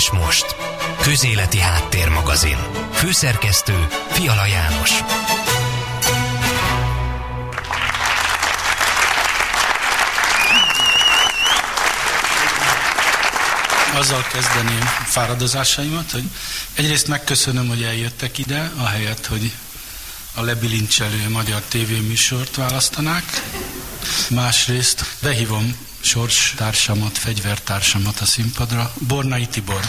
és most. Közéleti Háttérmagazin. Főszerkesztő Fiala János. azzal kezdeném fáradozásaimat, hogy egyrészt megköszönöm, hogy eljöttek ide, ahelyett, hogy a lebilincselő magyar tévéműsort választanák. Másrészt behívom sorstársamat, fegyvertársamat a színpadra, Bornai Tibor.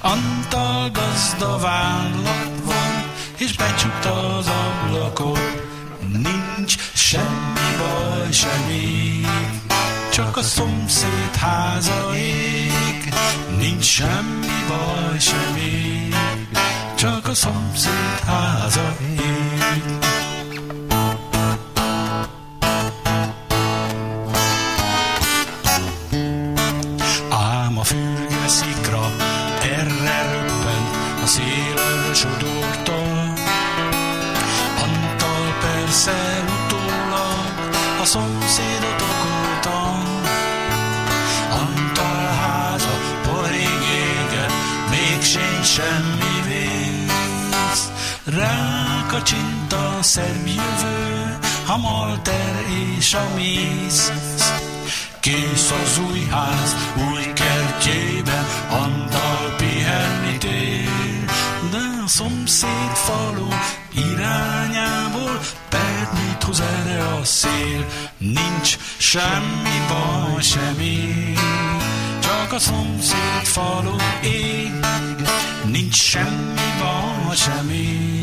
Antal gazda vállat van, és becsukta az ablakot. nincs semmi baj semmi, csak a szomszéd háza ég, nincs semmi baj semmi, csak a szomszéd háza ég. Szebb jövő, a malter és a mész. Kész az új ház, új kertjében, Antal pihenni tér. De a szomszéd falu irányából mit hoz erre a szél, nincs semmi baj semmi, csak a szomszéd falu ég, nincs semmi baj semmi,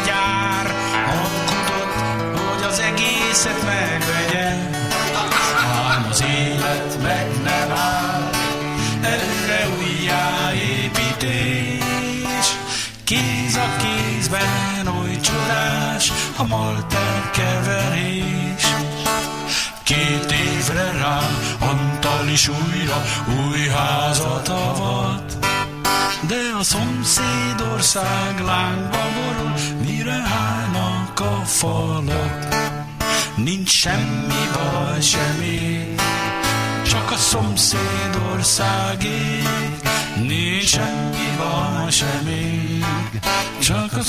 új házat avat. De a szomszédország lángba borul, mire állnak a falak. Nincs semmi baj semmi, csak a szomszédországé. Nincs semmi baj semmi, csak a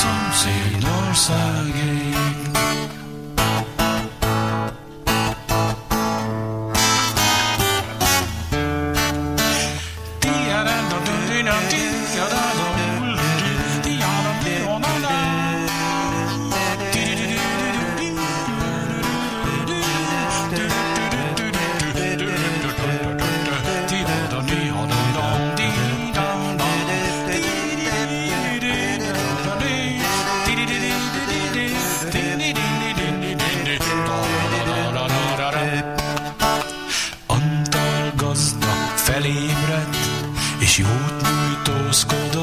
szomszédországé.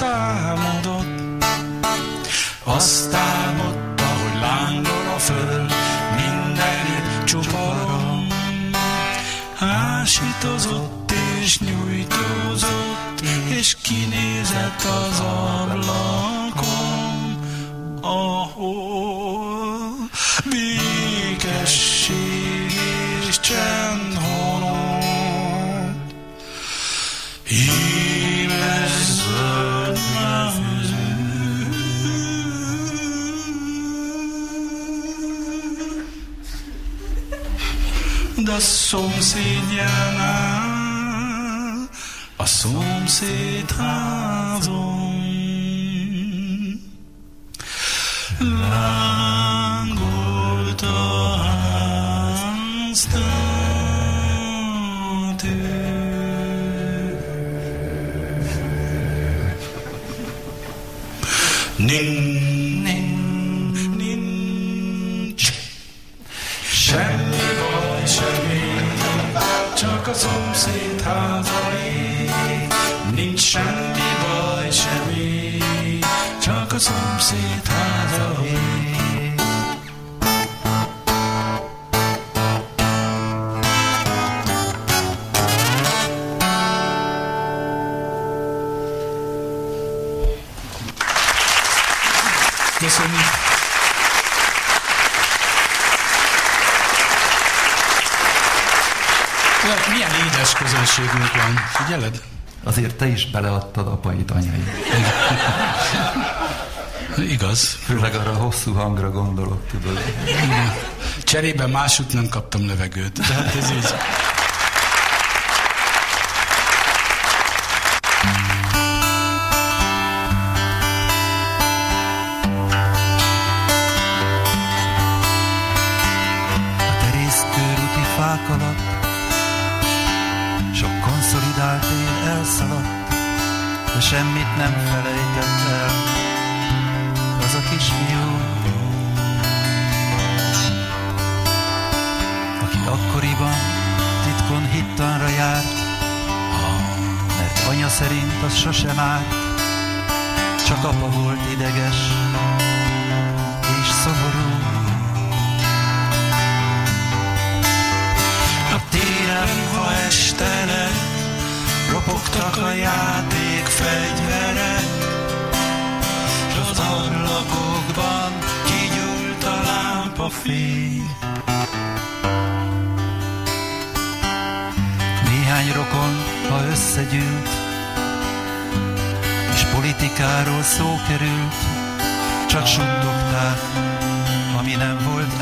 számodott. Aztán ott, ahogy lángol a föld, mindenit csuparom. Ásítozott és nyújtózott, és kinézett az ablakon, ahol és csend honott. de a szomszédjánál, a szomszéd házon. Lángolt Ning, ning, nincs semmi. Csak a szomszéd házai, nincs semmi baj semmi, csak a szomszéd Köszönjük! milyen édes közönségünk van. Figyeled? Azért te is beleadtad apait, anyai. Igaz. Főleg arra a hosszú hangra gondolok, tudod. Igen. Cserében másút nem kaptam levegőt. Tehát ez így.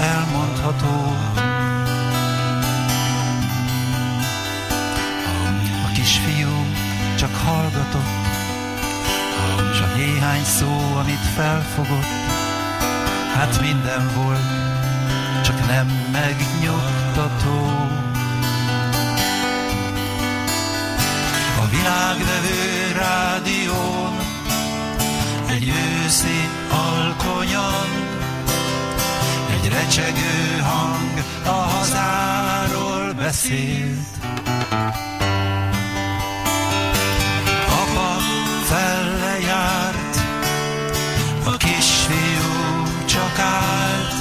Elmondható. A kisfiú csak hallgatott, s a néhány szó, amit felfogott, hát minden volt, csak nem megnyugtató. A világvevő rádión, egy őszi alkonyon, egy recsegő hang a hazáról beszélt. Apa felle járt, a kisfiú csak állt,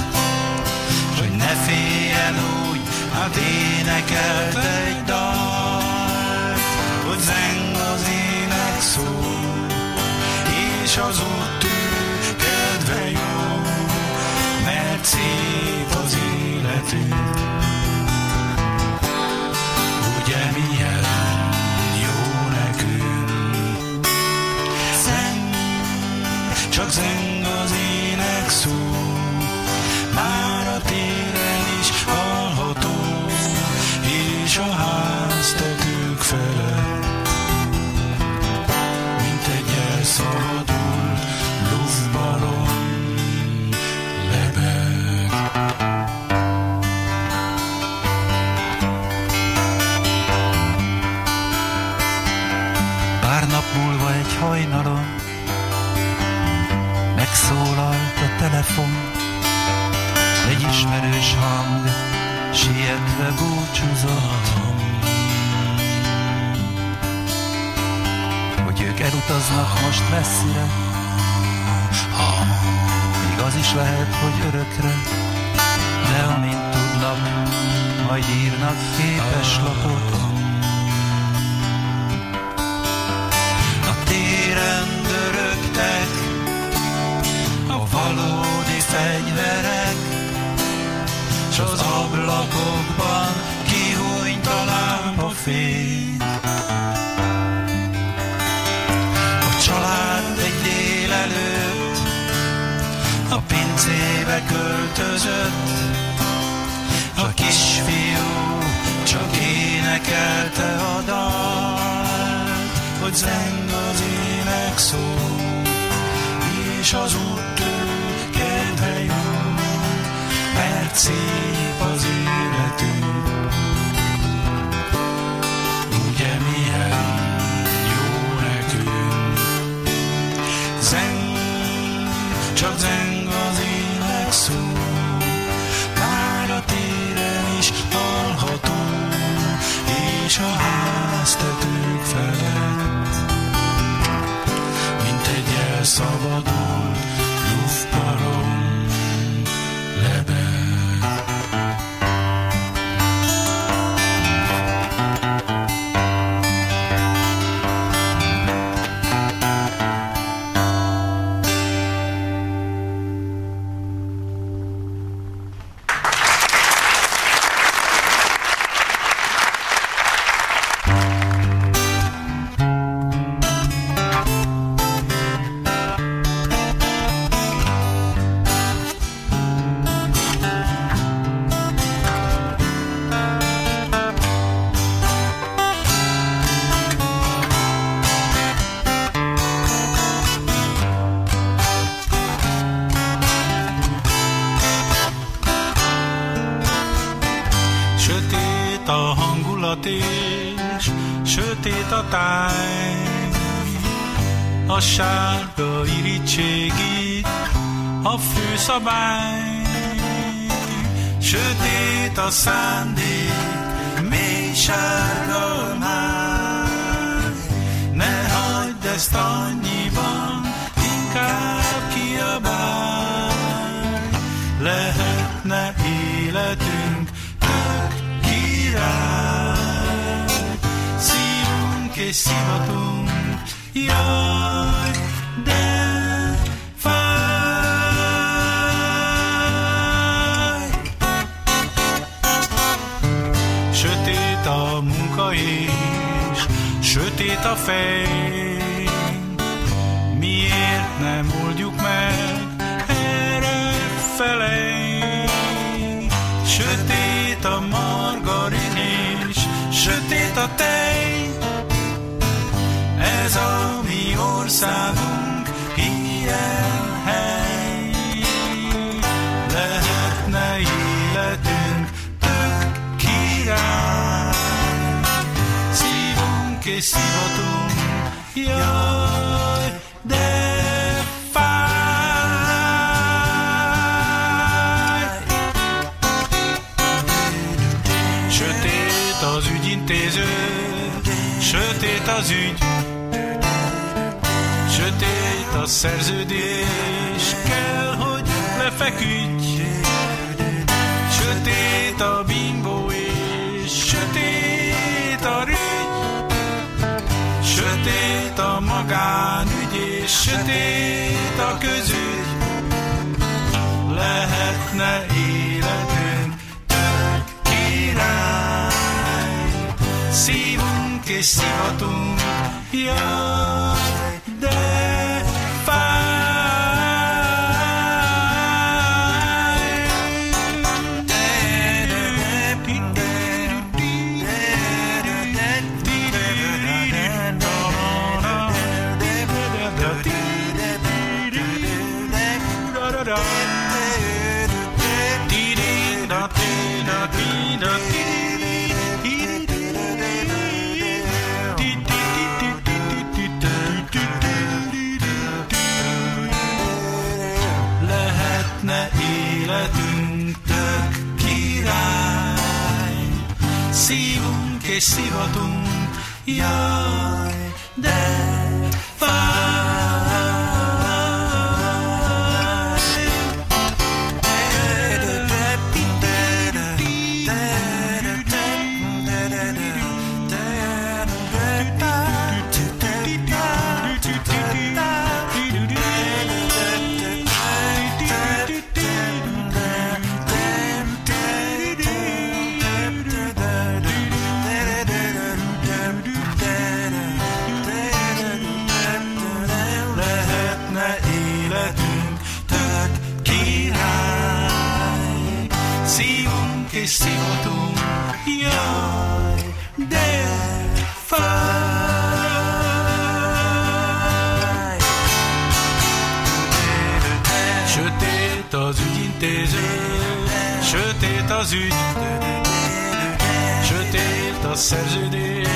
hogy ne féljen úgy, hát énekelt egy dalt, hogy zeng az ének szó, és az út mert nap múlva egy hajnalon megszólalt a telefon, egy ismerős hang sietve búcsúzott. Hogy ők elutaznak most messzire, még az is lehet, hogy örökre, de amint tudnak, majd írnak képeslapot. A dörögtek a valódi fegyverek, s az ablakokban kihújt a lámpafény. A család egy délelőtt a pincébe költözött, a kisfiú csak énekelte a dalt, hogy zeng az ének szó, és az út kedve jó, mert szép az életünk. Egy főszabály. Sötét a szándék, a munka és sötét a fény. Miért nem oldjuk meg erre felé? Sötét a margarin és sötét a tej. Ez a mi országunk ilyen és szivatunk, jaj, de. Sötét az ügyintéző, sötét az ügy, sötét a szerződés, kell, hogy lefeküdj. Sötét a bimbó sötét a magánügy és sötét a közügy. Lehetne életünk tök király, szívunk és szivatunk, jaj, Életünk tök király, szívunk és szivatunk, jaj, de fáj. Az ügy, sötét a szerződés,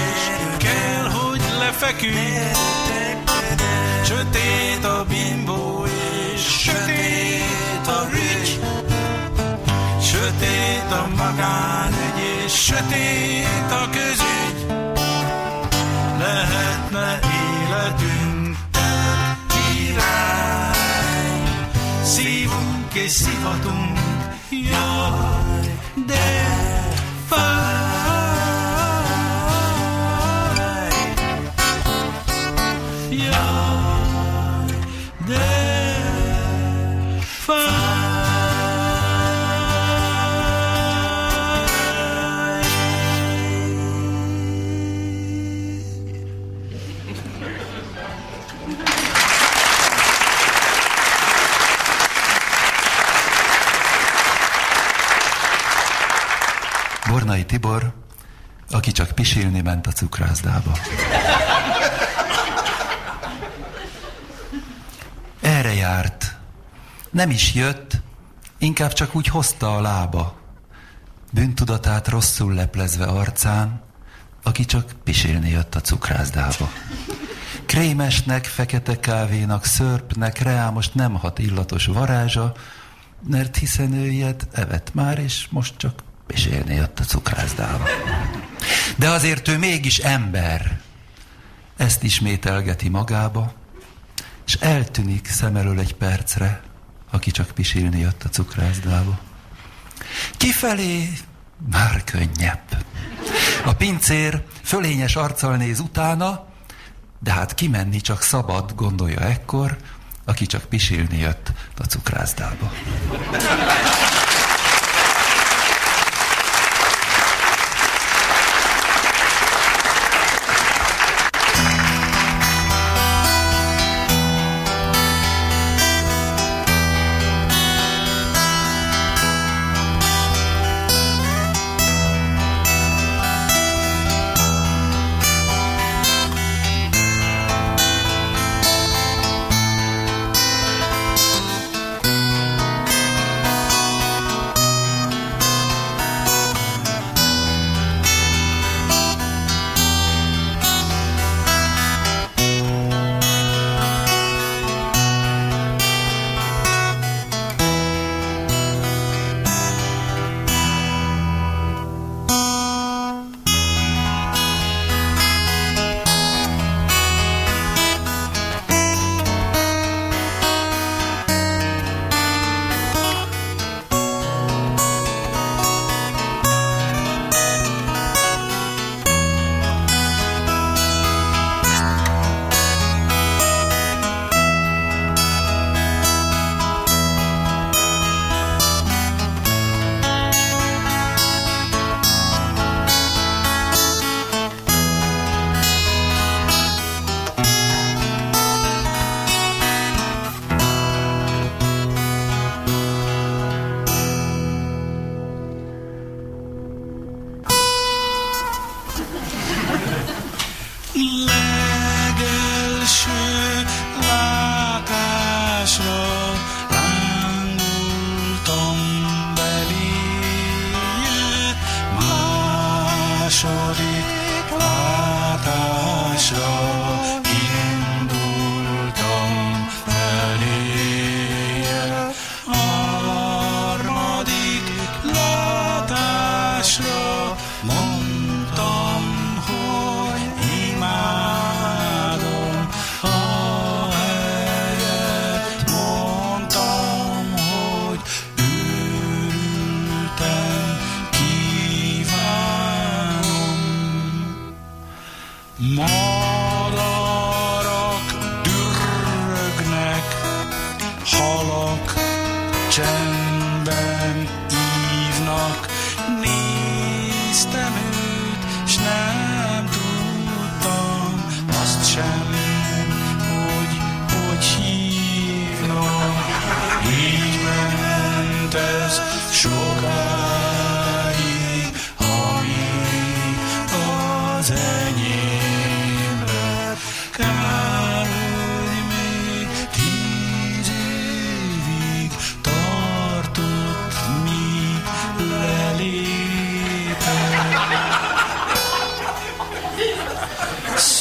kell, hogy lefeküdj. Sötét a bimbó és sötét a rügy, sötét a magánügy és sötét a közügy. Lehetne életünk király, szívunk és szivatunk, jaj, Tibor, aki csak pisilni ment a cukrászdába. Erre járt. Nem is jött, inkább csak úgy hozta a lába. bűntudatát rosszul leplezve arcán, aki csak pisilni jött a cukrászdába. Krémesnek, fekete kávénak, szörpnek, reámost nem hat illatos varázsa, mert hiszen ő ilyet evett már, és most csak pisélni jött a cukrászdába. De azért ő mégis ember. Ezt ismételgeti magába, és eltűnik szem elől egy percre, aki csak pisilni jött a cukrászdába. Kifelé már könnyebb. A pincér fölényes arccal néz utána, de hát kimenni csak szabad, gondolja ekkor, aki csak pisilni jött a cukrászdába.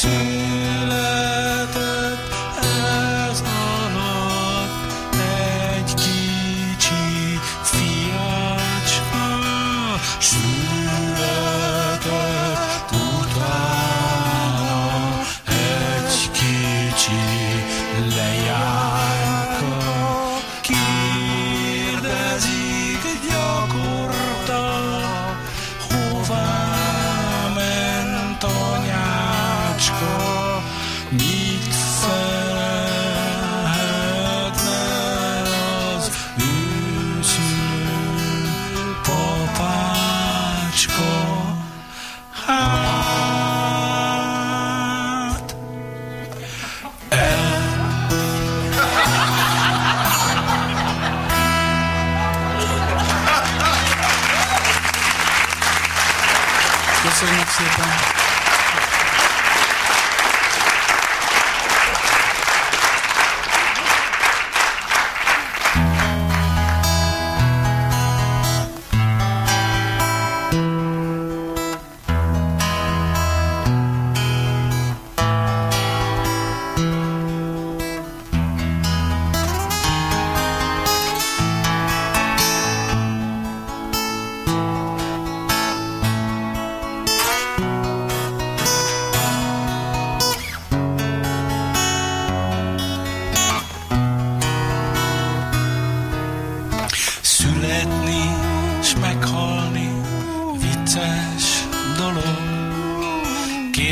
Peace.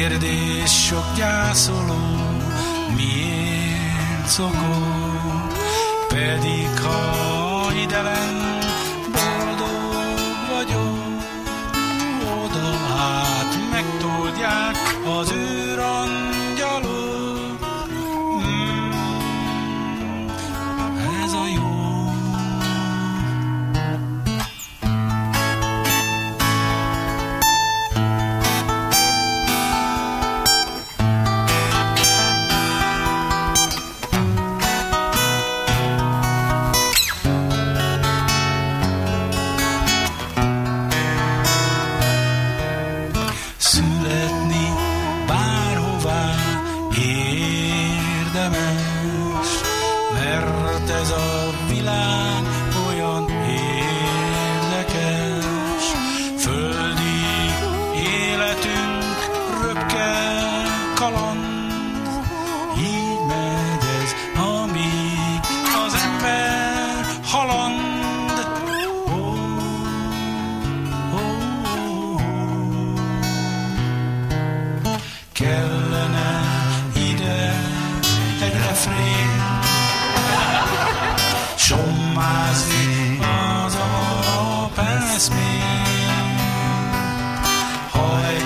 Kérdés sok gyászoló, miért szokol, pedig ha ide lenn,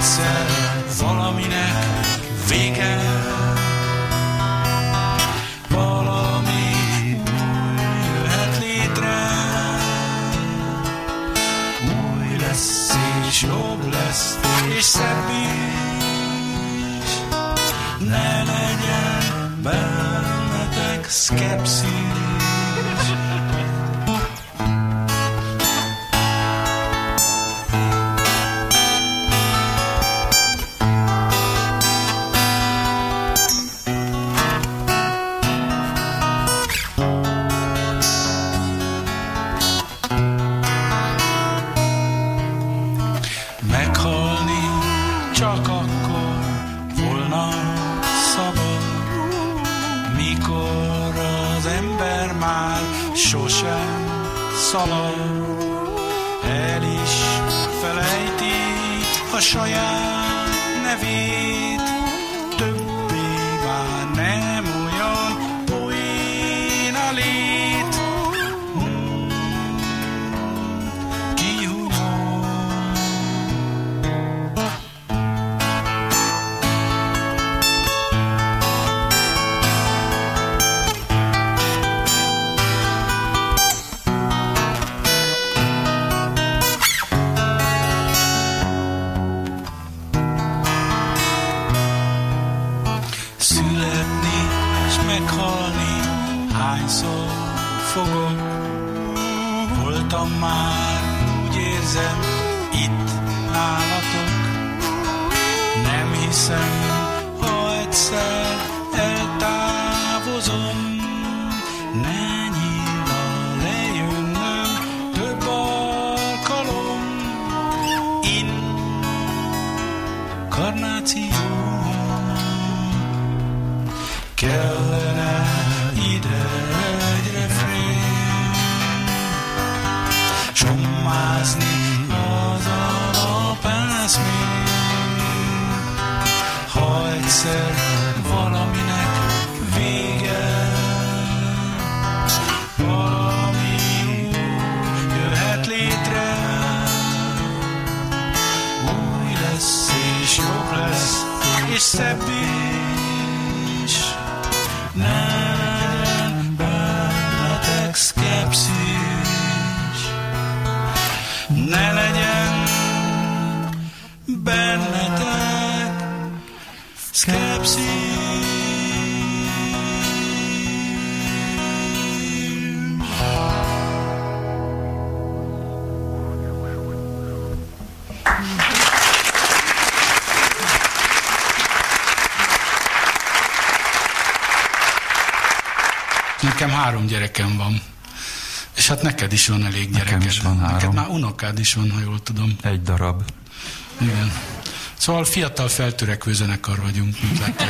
egyszer valaminek vége. Valami új jöhet létre. Új lesz és jobb lesz és szebb is. Ne legyen bennetek szkepszis. Meghalni hányszor fogok. Voltam már, úgy érzem, itt nálatok. Nem hiszem, ha egyszer eltávozom. Ne nyílna lejönnöm több alkalom. Inkarnáció Kellene egyszer valaminek vége. Valami jöhet létre. Új lesz és jobb lesz és szebb három gyerekem van. És hát neked is van elég Nekem gyereked. is van három. Neked már unokád is van, ha jól tudom. Egy darab. Igen. Szóval fiatal feltörekvő zenekar vagyunk, mint látják.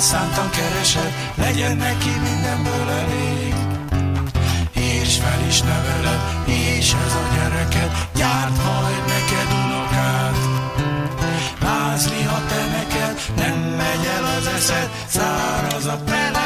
szántam keresed, legyen neki mindenből elég. Írts fel is neveled, és ez a gyereked, gyárt majd neked unokát. Lázli, ha te neked nem megy el az eszed, száraz a pele.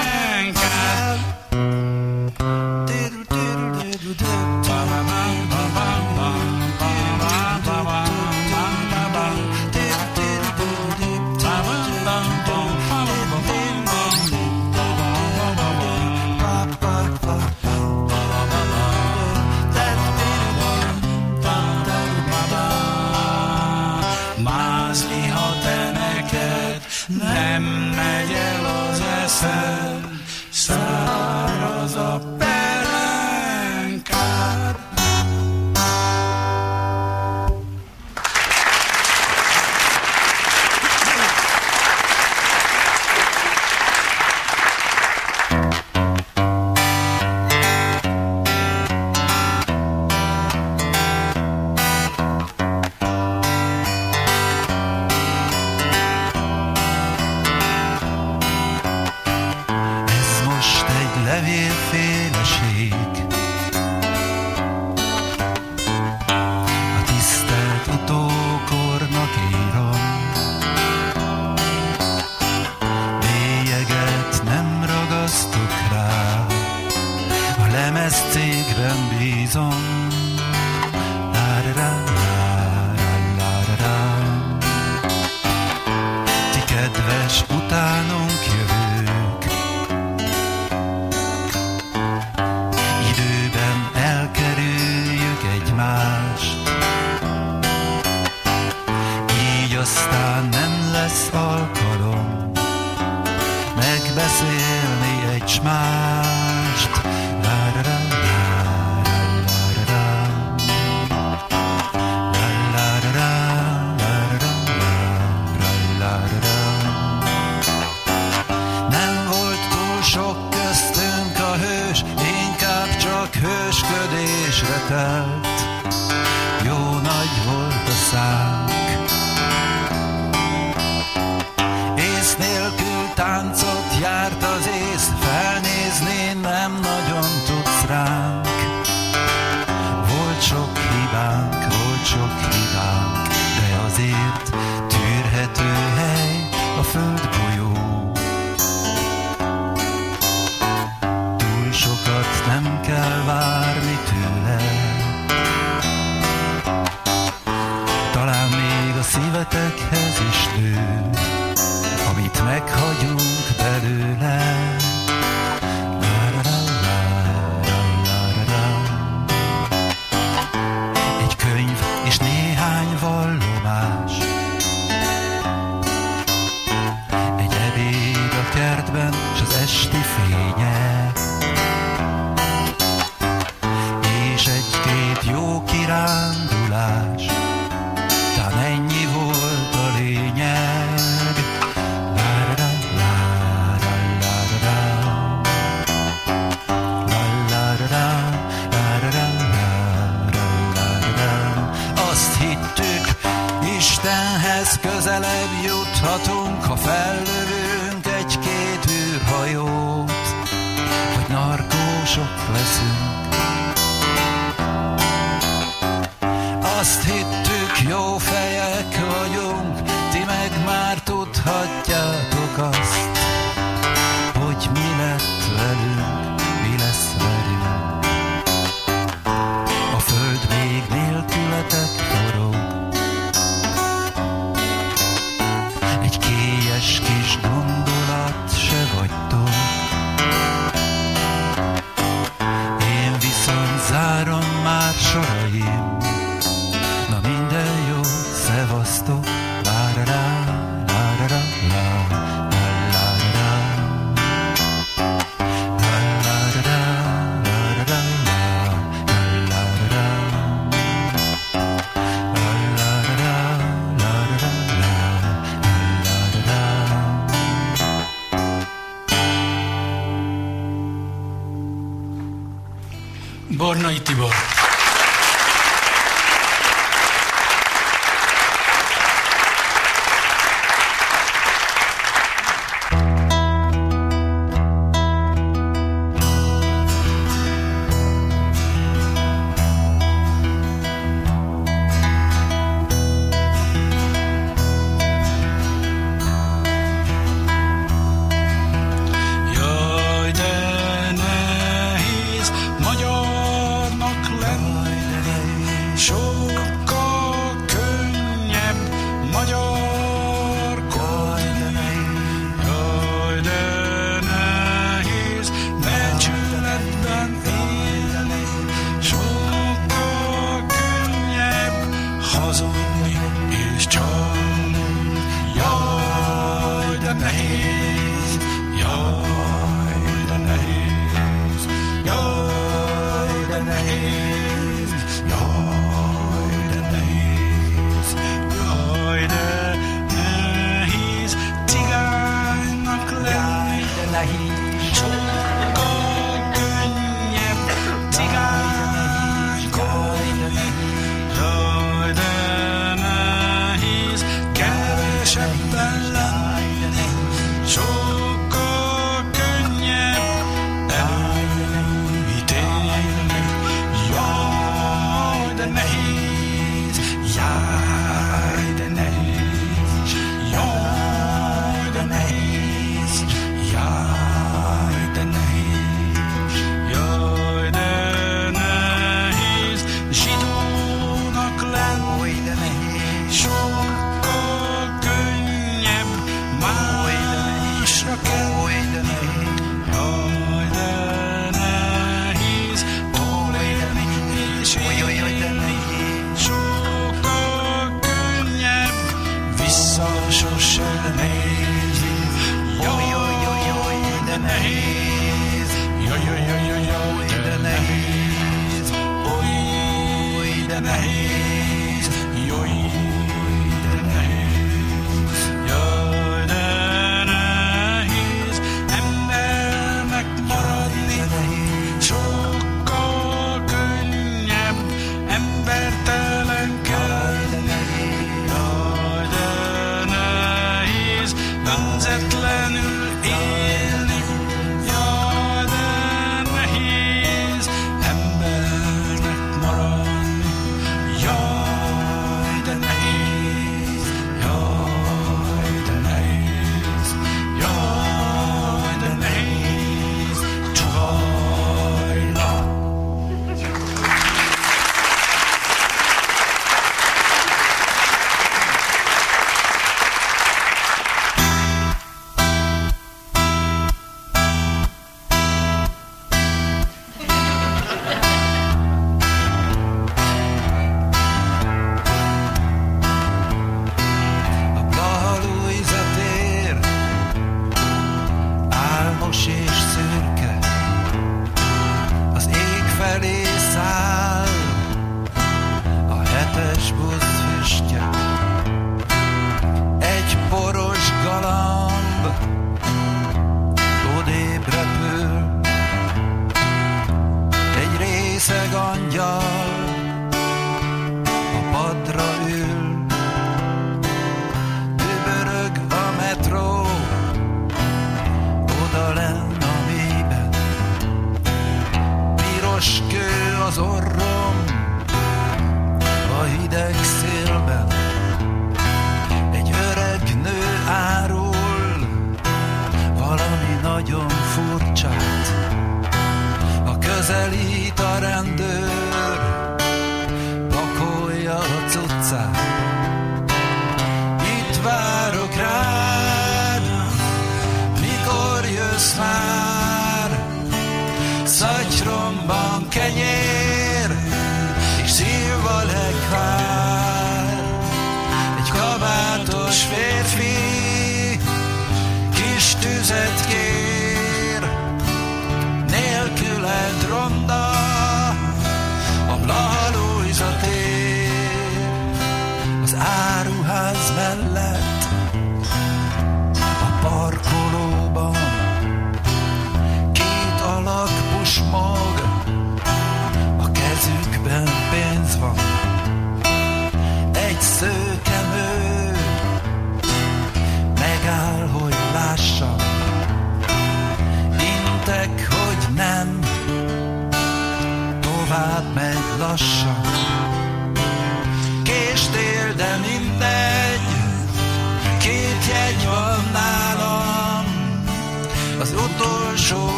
I'm not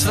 så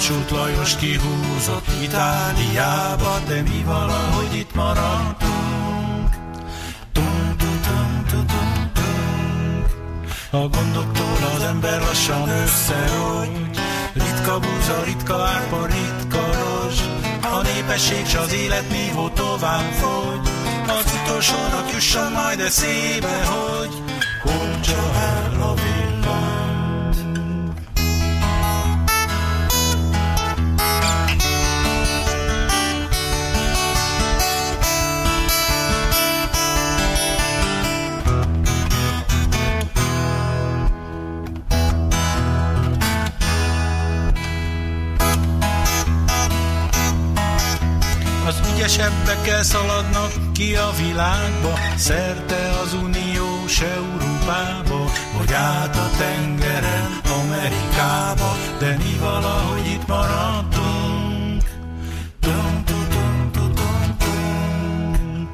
Kossuth Lajos kihúzott Itáliába, de mi valahogy itt maradtunk. Tum, tum, tum, tum, tum, tum. A gondoktól az ember lassan összerogy, ritka búza, ritka árpa, ritka rozs, a népesség s az életnívó tovább fogy, az utolsónak jusson majd eszébe, hogy hulcsa el a villany. Az ügyesebbekkel szaladnak ki a világba, szerte az uniós Európába, vagy át a tengeren Amerikába, de mi valahogy itt maradtunk. Tum, tum, tum, tum, tum, tum.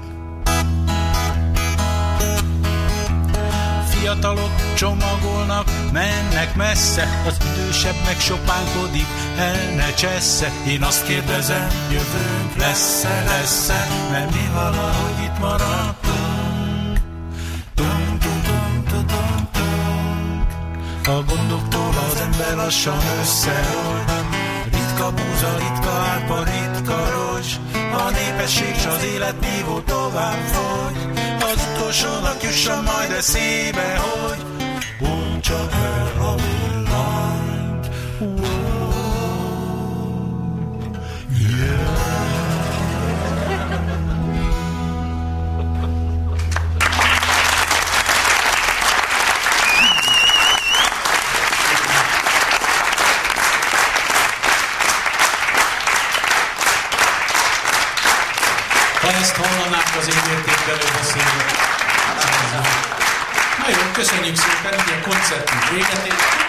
Fiatalok csomagolnak, mennek messze, az idősebb meg sopánkodik, el ne csessze. Én azt kérdezem, jövőnk lesz-e, lesz-e, mert mi valahogy itt maradtunk. Tum, tum, tum, tum, tum, tum. A gondoktól az ember lassan összeold, ritka búza, ritka árpa, ritka rozs, a népesség s az életnívó tovább fogy, az utolsónak jusson majd eszébe, hogy köszönjük szépen, ugye a koncertünk véget ért.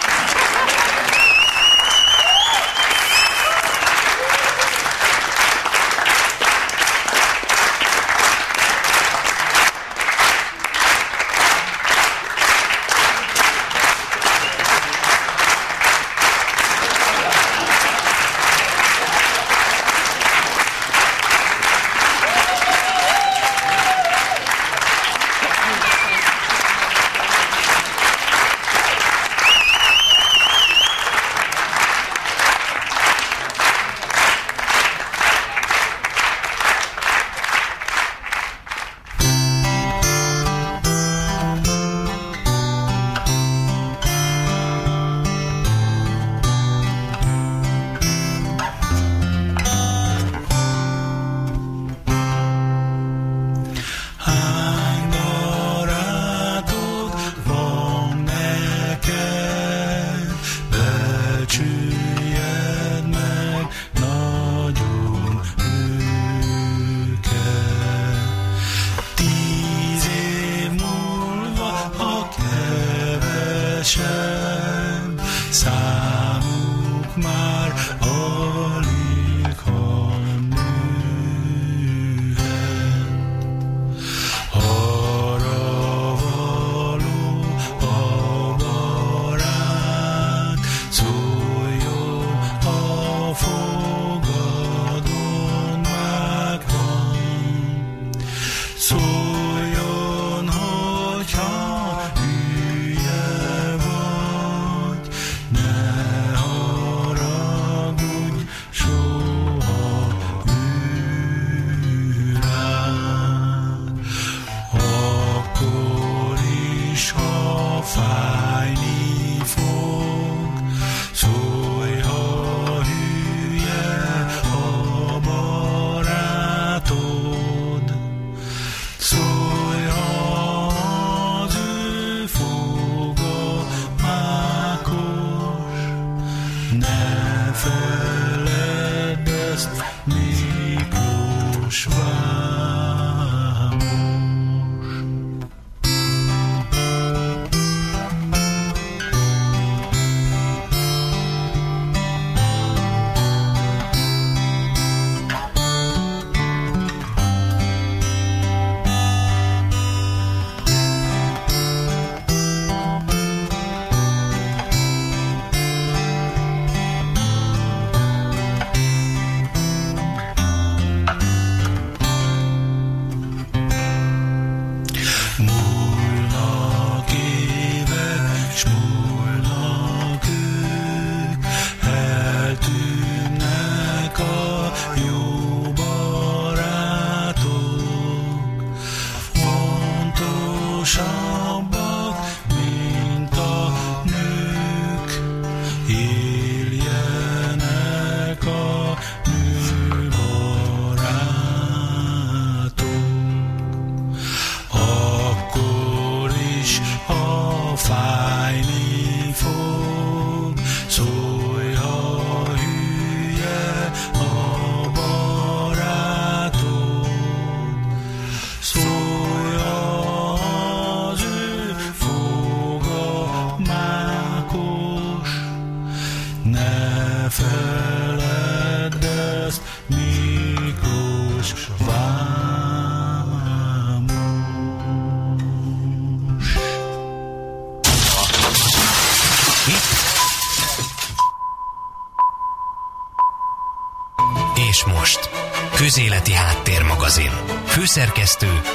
Főszerkesztő.